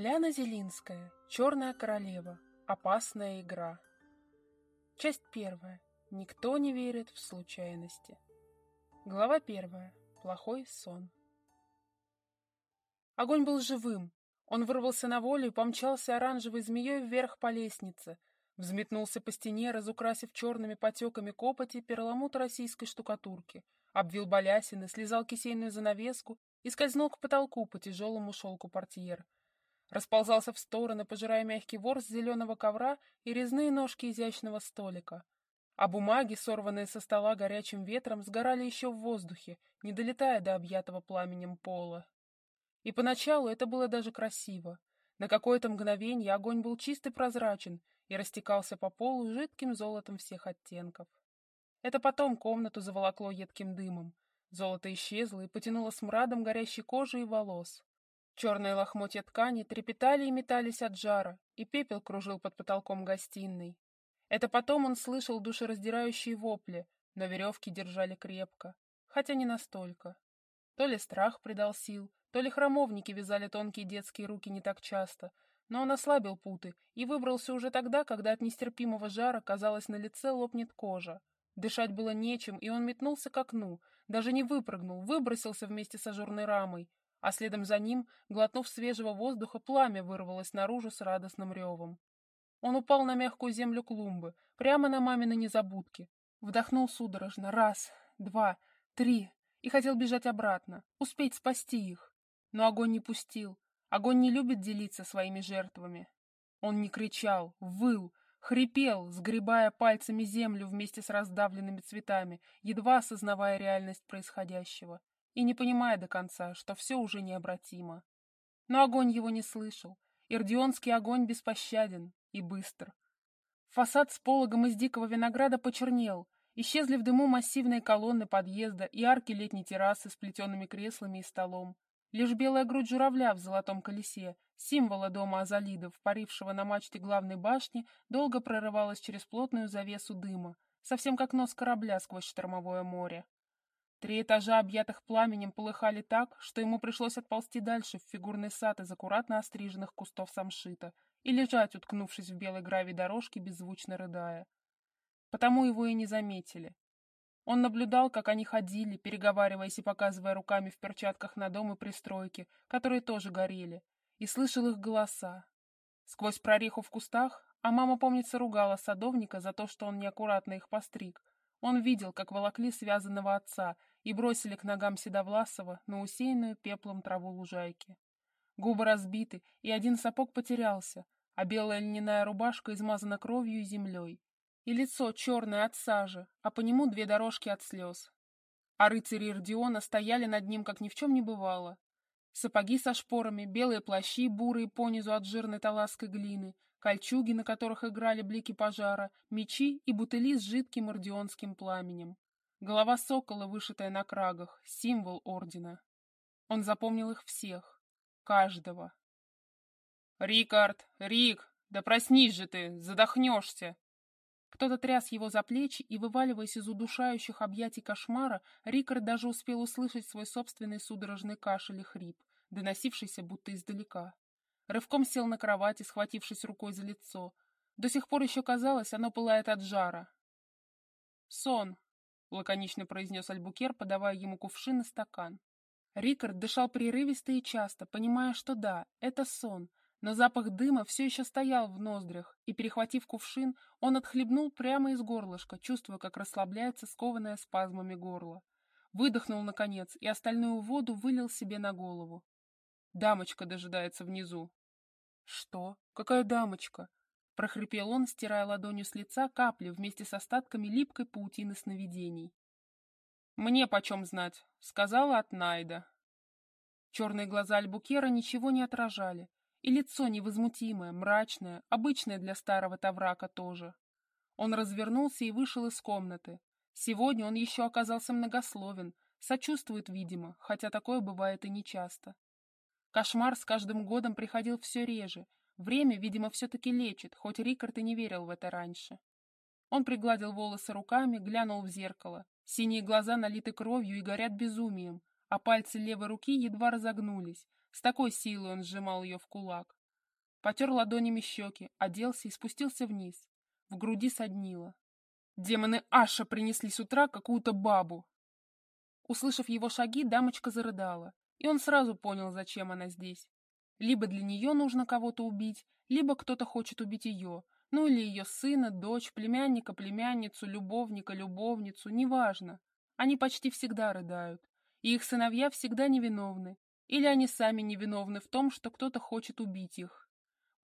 Ляна Зелинская. Черная королева. Опасная игра. Часть первая. Никто не верит в случайности. Глава первая. Плохой сон. Огонь был живым. Он вырвался на волю и помчался оранжевой змеей вверх по лестнице. Взметнулся по стене, разукрасив черными потеками копоти перламут российской штукатурки. Обвил балясины, слезал кисейную занавеску и скользнул к потолку по тяжелому шелку портьер — расползался в стороны, пожирая мягкий ворс зеленого ковра и резные ножки изящного столика. А бумаги, сорванные со стола горячим ветром, сгорали еще в воздухе, не долетая до объятого пламенем пола. И поначалу это было даже красиво. На какое-то мгновение огонь был чист и прозрачен и растекался по полу жидким золотом всех оттенков. Это потом комнату заволокло едким дымом. Золото исчезло и потянуло смрадом горящей кожи и волос. Черные лохмотья ткани трепетали и метались от жара, и пепел кружил под потолком гостиной. Это потом он слышал душераздирающие вопли, но веревки держали крепко, хотя не настолько. То ли страх придал сил, то ли храмовники вязали тонкие детские руки не так часто, но он ослабил путы и выбрался уже тогда, когда от нестерпимого жара, казалось, на лице лопнет кожа. Дышать было нечем, и он метнулся к окну, даже не выпрыгнул, выбросился вместе с ажурной рамой, а следом за ним, глотнув свежего воздуха, пламя вырвалось наружу с радостным ревом. Он упал на мягкую землю клумбы, прямо на мамины незабудки. Вдохнул судорожно. Раз, два, три. И хотел бежать обратно, успеть спасти их. Но огонь не пустил. Огонь не любит делиться своими жертвами. Он не кричал, выл, хрипел, сгребая пальцами землю вместе с раздавленными цветами, едва осознавая реальность происходящего и не понимая до конца, что все уже необратимо. Но огонь его не слышал. Ирдионский огонь беспощаден и быстр. Фасад с пологом из дикого винограда почернел, исчезли в дыму массивные колонны подъезда и арки летней террасы с плетеными креслами и столом. Лишь белая грудь журавля в золотом колесе, символа дома Азалидов, парившего на мачте главной башни, долго прорывалась через плотную завесу дыма, совсем как нос корабля сквозь штормовое море. Три этажа, объятых пламенем, полыхали так, что ему пришлось отползти дальше в фигурный сад из аккуратно остриженных кустов самшита и лежать, уткнувшись в белой гравий дорожки, беззвучно рыдая. Потому его и не заметили. Он наблюдал, как они ходили, переговариваясь и показывая руками в перчатках на дом и пристройки, которые тоже горели, и слышал их голоса. Сквозь прореху в кустах, а мама, помнится, ругала садовника за то, что он неаккуратно их постриг, он видел, как волокли связанного отца и бросили к ногам Седовласова на усеянную пеплом траву лужайки. Губы разбиты, и один сапог потерялся, а белая льняная рубашка измазана кровью и землей. И лицо черное от сажи, а по нему две дорожки от слез. А рыцари Ирдиона стояли над ним, как ни в чем не бывало. Сапоги со шпорами, белые плащи, бурые понизу от жирной таласской глины, кольчуги, на которых играли блики пожара, мечи и бутыли с жидким ордионским пламенем. Голова сокола, вышитая на крагах, символ ордена. Он запомнил их всех, каждого. «Рикард! Рик! Да проснись же ты! Задохнешься!» Кто-то тряс его за плечи, и, вываливаясь из удушающих объятий кошмара, Рикард даже успел услышать свой собственный судорожный кашель и хрип, доносившийся будто издалека. Рывком сел на кровати, схватившись рукой за лицо. До сих пор еще казалось, оно пылает от жара. «Сон», — лаконично произнес Альбукер, подавая ему кувшин и стакан. Рикард дышал прерывисто и часто, понимая, что да, это сон, но запах дыма все еще стоял в ноздрях, и, перехватив кувшин, он отхлебнул прямо из горлышка, чувствуя, как расслабляется скованное спазмами горло. Выдохнул, наконец, и остальную воду вылил себе на голову. Дамочка дожидается внизу. «Что? Какая дамочка?» — прохрипел он, стирая ладонью с лица капли вместе с остатками липкой паутины сновидений. «Мне почем знать?» — сказала от Найда. Черные глаза Альбукера ничего не отражали, и лицо невозмутимое, мрачное, обычное для старого Таврака тоже. Он развернулся и вышел из комнаты. Сегодня он еще оказался многословен, сочувствует, видимо, хотя такое бывает и нечасто. Кошмар с каждым годом приходил все реже. Время, видимо, все-таки лечит, хоть Рикард и не верил в это раньше. Он пригладил волосы руками, глянул в зеркало. Синие глаза налиты кровью и горят безумием, а пальцы левой руки едва разогнулись. С такой силой он сжимал ее в кулак. потер ладонями щеки, оделся и спустился вниз. В груди соднило. Демоны Аша принесли с утра какую-то бабу. Услышав его шаги, дамочка зарыдала, и он сразу понял, зачем она здесь. Либо для нее нужно кого-то убить, либо кто-то хочет убить ее, ну или ее сына, дочь, племянника, племянницу, любовника, любовницу, неважно. Они почти всегда рыдают, и их сыновья всегда невиновны, или они сами невиновны в том, что кто-то хочет убить их.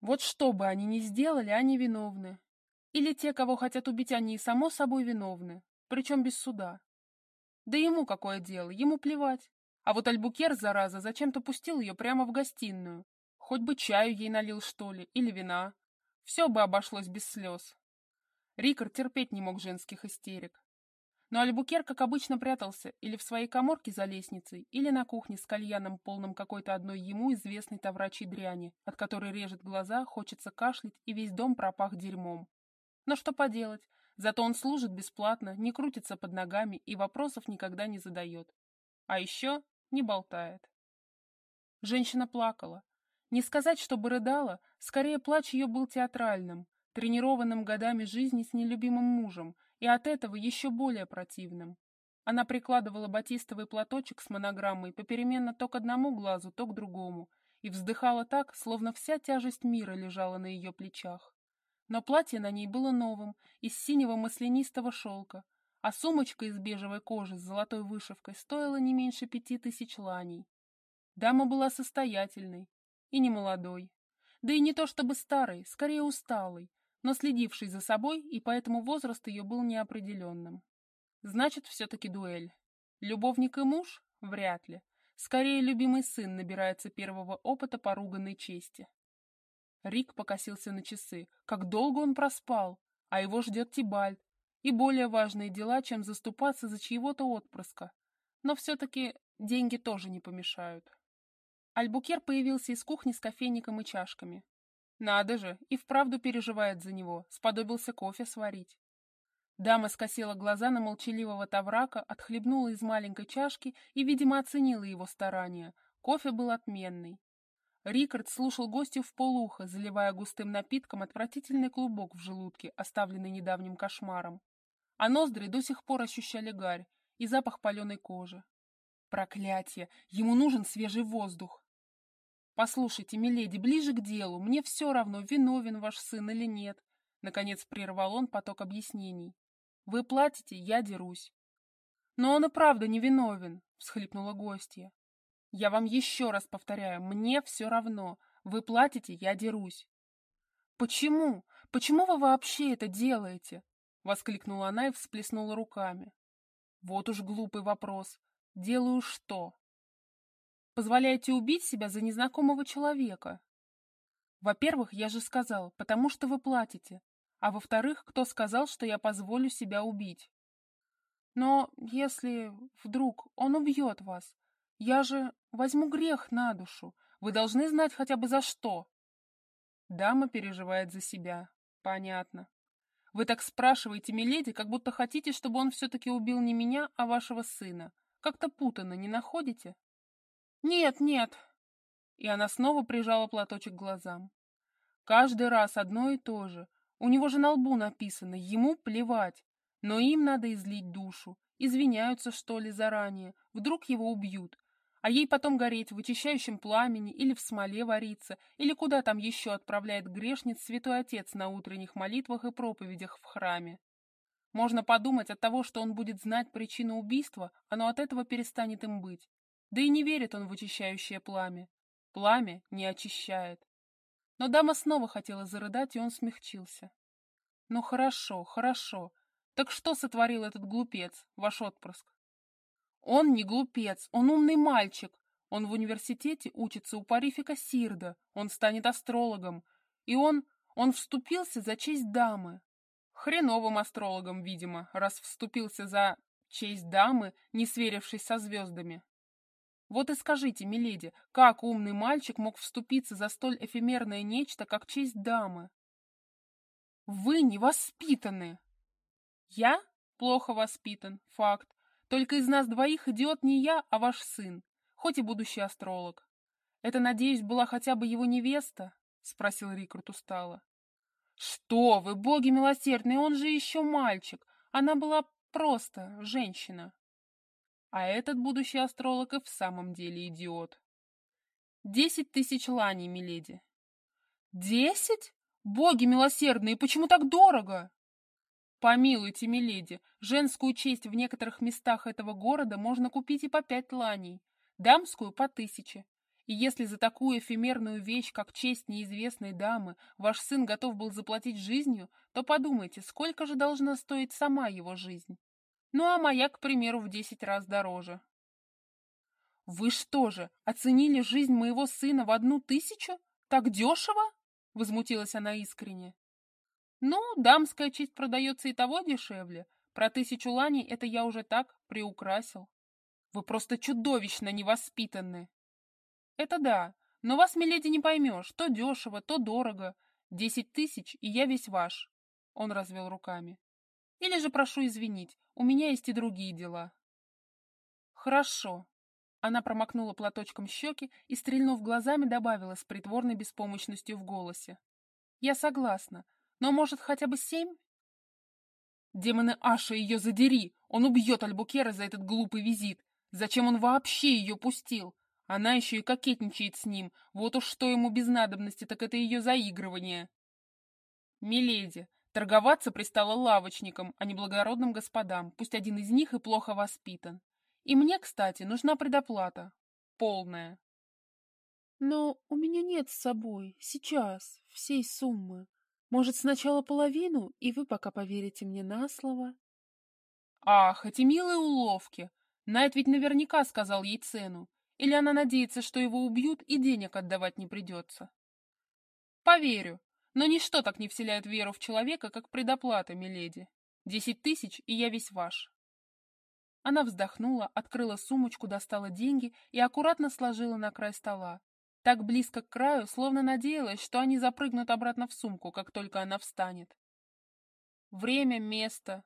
Вот что бы они ни сделали, они виновны. Или те, кого хотят убить они, само собой виновны, причем без суда. Да ему какое дело, ему плевать. А вот Альбукер, зараза, зачем-то пустил ее прямо в гостиную. Хоть бы чаю ей налил, что ли, или вина. Все бы обошлось без слез. Рикард терпеть не мог женских истерик. Но Альбукер, как обычно, прятался или в своей коморке за лестницей, или на кухне с кальяном, полным какой-то одной ему известной таврачьей дряни, от которой режет глаза, хочется кашлять, и весь дом пропах дерьмом. Но что поделать, зато он служит бесплатно, не крутится под ногами и вопросов никогда не задает. А еще не болтает. Женщина плакала. Не сказать, чтобы рыдала, скорее плач ее был театральным, тренированным годами жизни с нелюбимым мужем, и от этого еще более противным. Она прикладывала батистовый платочек с монограммой попеременно то к одному глазу, то к другому, и вздыхала так, словно вся тяжесть мира лежала на ее плечах. Но платье на ней было новым, из синего маслянистого шелка, а сумочка из бежевой кожи с золотой вышивкой стоила не меньше пяти тысяч ланей. Дама была состоятельной и не молодой, да и не то чтобы старой, скорее усталой, но следившей за собой, и поэтому возраст ее был неопределенным. Значит, все-таки дуэль. Любовник и муж? Вряд ли. Скорее, любимый сын набирается первого опыта поруганной чести. Рик покосился на часы. Как долго он проспал, а его ждет Тибальд, и более важные дела, чем заступаться за чьего-то отпрыска. Но все-таки деньги тоже не помешают. Альбукер появился из кухни с кофейником и чашками. Надо же, и вправду переживает за него, сподобился кофе сварить. Дама скосила глаза на молчаливого Таврака, отхлебнула из маленькой чашки и, видимо, оценила его старания. Кофе был отменный. Рикард слушал гостю в полухо, заливая густым напитком отвратительный клубок в желудке, оставленный недавним кошмаром а ноздри до сих пор ощущали гарь и запах паленой кожи. Проклятие! Ему нужен свежий воздух! «Послушайте, миледи, ближе к делу. Мне все равно, виновен ваш сын или нет». Наконец прервал он поток объяснений. «Вы платите, я дерусь». «Но он и правда не виновен», — всхлипнула гостья. «Я вам еще раз повторяю, мне все равно. Вы платите, я дерусь». «Почему? Почему вы вообще это делаете?» — воскликнула она и всплеснула руками. «Вот уж глупый вопрос. Делаю что?» «Позволяете убить себя за незнакомого человека?» «Во-первых, я же сказал, потому что вы платите. А во-вторых, кто сказал, что я позволю себя убить?» «Но если вдруг он убьет вас, я же возьму грех на душу. Вы должны знать хотя бы за что». Дама переживает за себя. Понятно. Вы так спрашиваете, миледи, как будто хотите, чтобы он все-таки убил не меня, а вашего сына. Как-то путано, не находите? Нет, нет. И она снова прижала платочек к глазам. Каждый раз одно и то же. У него же на лбу написано «Ему плевать». Но им надо излить душу. Извиняются, что ли, заранее. Вдруг его убьют а ей потом гореть в очищающем пламени или в смоле вариться, или куда там еще отправляет грешниц святой отец на утренних молитвах и проповедях в храме. Можно подумать, от того, что он будет знать причину убийства, оно от этого перестанет им быть. Да и не верит он в очищающее пламя. Пламя не очищает. Но дама снова хотела зарыдать, и он смягчился. «Ну хорошо, хорошо. Так что сотворил этот глупец, ваш отпрыск? Он не глупец, он умный мальчик. Он в университете учится у Парифика Сирда, он станет астрологом. И он, он вступился за честь дамы. Хреновым астрологом, видимо, раз вступился за честь дамы, не сверившись со звездами. Вот и скажите, миледи, как умный мальчик мог вступиться за столь эфемерное нечто, как честь дамы? Вы невоспитаны. Я плохо воспитан, факт. Только из нас двоих идиот не я, а ваш сын, хоть и будущий астролог. Это, надеюсь, была хотя бы его невеста? спросил Рикард устало. Что вы, боги милосердные, он же еще мальчик. Она была просто женщина. А этот будущий астролог и в самом деле идиот. Десять тысяч ланей, миледи. Десять? Боги милосердные, почему так дорого? Помилуйте, миледи, женскую честь в некоторых местах этого города можно купить и по пять ланей, дамскую по тысяче. И если за такую эфемерную вещь, как честь неизвестной дамы, ваш сын готов был заплатить жизнью, то подумайте, сколько же должна стоить сама его жизнь. Ну а моя, к примеру, в десять раз дороже. Вы что же, оценили жизнь моего сына в одну тысячу? Так дешево? Возмутилась она искренне. Ну, дамская честь продается и того дешевле. Про тысячу ланей это я уже так приукрасил. Вы просто чудовищно невоспитанны. Это да, но вас, миледи, не поймешь. То дешево, то дорого. Десять тысяч, и я весь ваш. Он развел руками. Или же прошу извинить, у меня есть и другие дела. Хорошо. Она промокнула платочком щеки и, стрельнув глазами, добавила с притворной беспомощностью в голосе. Я согласна, но, может, хотя бы семь? Демоны Аша, ее задери! Он убьет Альбукера за этот глупый визит. Зачем он вообще ее пустил? Она еще и кокетничает с ним. Вот уж что ему без надобности, так это ее заигрывание. Миледи, торговаться пристала лавочникам, а не благородным господам, пусть один из них и плохо воспитан. И мне, кстати, нужна предоплата. Полная. Но у меня нет с собой, сейчас, всей суммы. Может, сначала половину, и вы пока поверите мне на слово? Ах, эти милые уловки! Найт ведь наверняка сказал ей цену. Или она надеется, что его убьют и денег отдавать не придется? Поверю, но ничто так не вселяет веру в человека, как предоплата, миледи. Десять тысяч, и я весь ваш. Она вздохнула, открыла сумочку, достала деньги и аккуратно сложила на край стола, так близко к краю, словно надеялась, что они запрыгнут обратно в сумку, как только она встанет. Время, место,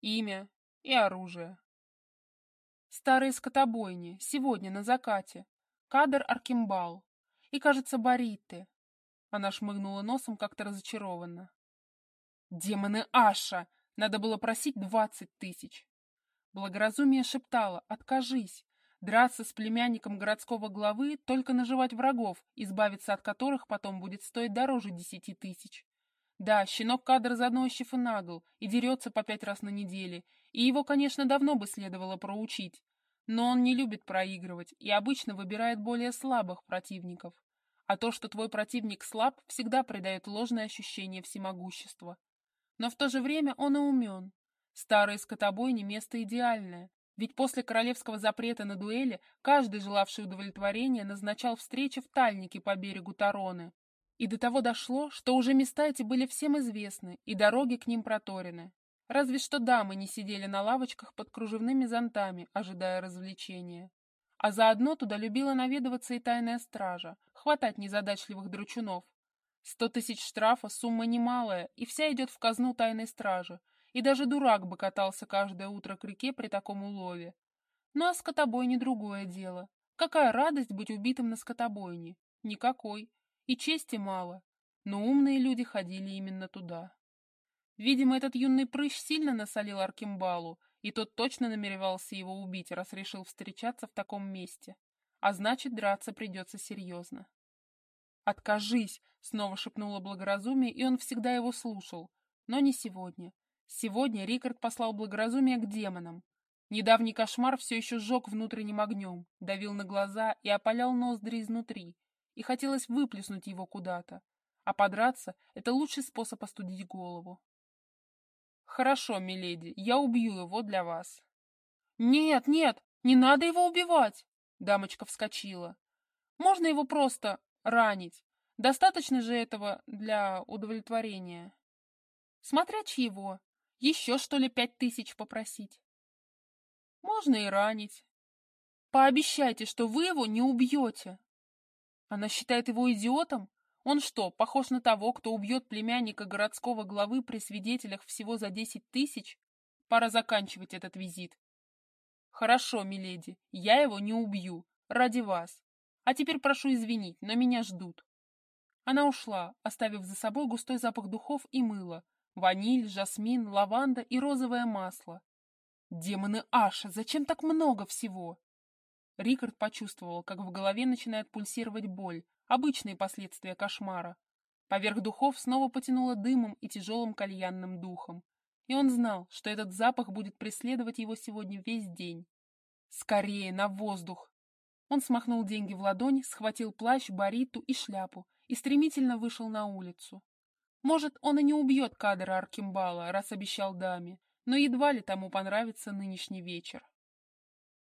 имя и оружие. Старые скотобойни, сегодня на закате. Кадр Аркимбал. И, кажется, Бариты. Она шмыгнула носом как-то разочарованно. Демоны Аша! Надо было просить двадцать тысяч. Благоразумие шептало «Откажись! Драться с племянником городского главы, только наживать врагов, избавиться от которых потом будет стоить дороже десяти тысяч. Да, щенок кадр заносчив и нагл, и дерется по пять раз на неделе, и его, конечно, давно бы следовало проучить. Но он не любит проигрывать и обычно выбирает более слабых противников. А то, что твой противник слаб, всегда придает ложное ощущение всемогущества. Но в то же время он и умен. Старые скотобойни – место идеальное, ведь после королевского запрета на дуэли каждый, желавший удовлетворения, назначал встречи в Тальнике по берегу Тароны. И до того дошло, что уже места эти были всем известны, и дороги к ним проторены. Разве что дамы не сидели на лавочках под кружевными зонтами, ожидая развлечения. А заодно туда любила наведываться и тайная стража, хватать незадачливых дручунов. Сто тысяч штрафа – сумма немалая, и вся идет в казну тайной стражи, и даже дурак бы катался каждое утро к реке при таком улове. Ну а скотобойне другое дело. Какая радость быть убитым на скотобойне? Никакой. И чести мало. Но умные люди ходили именно туда. Видимо, этот юный прыщ сильно насолил Аркимбалу, и тот точно намеревался его убить, раз решил встречаться в таком месте. А значит, драться придется серьезно. «Откажись!» — снова шепнуло благоразумие, и он всегда его слушал. Но не сегодня. Сегодня Рикард послал благоразумие к демонам. Недавний кошмар все еще сжег внутренним огнем, давил на глаза и опалял ноздри изнутри, и хотелось выплеснуть его куда-то. А подраться — это лучший способ остудить голову. «Хорошо, миледи, я убью его для вас». «Нет, нет, не надо его убивать!» Дамочка вскочила. «Можно его просто ранить. Достаточно же этого для удовлетворения». «Смотря чьего. Еще, что ли, пять тысяч попросить? Можно и ранить. Пообещайте, что вы его не убьете. Она считает его идиотом? Он что, похож на того, кто убьет племянника городского главы при свидетелях всего за десять тысяч? Пора заканчивать этот визит. Хорошо, миледи, я его не убью. Ради вас. А теперь прошу извинить, но меня ждут. Она ушла, оставив за собой густой запах духов и мыла, ваниль, жасмин, лаванда и розовое масло. Демоны Аша, зачем так много всего? Рикард почувствовал, как в голове начинает пульсировать боль, обычные последствия кошмара. Поверх духов снова потянуло дымом и тяжелым кальянным духом. И он знал, что этот запах будет преследовать его сегодня весь день. Скорее, на воздух! Он смахнул деньги в ладонь, схватил плащ, бариту и шляпу и стремительно вышел на улицу. Может, он и не убьет кадра Аркимбала, раз обещал даме, но едва ли тому понравится нынешний вечер.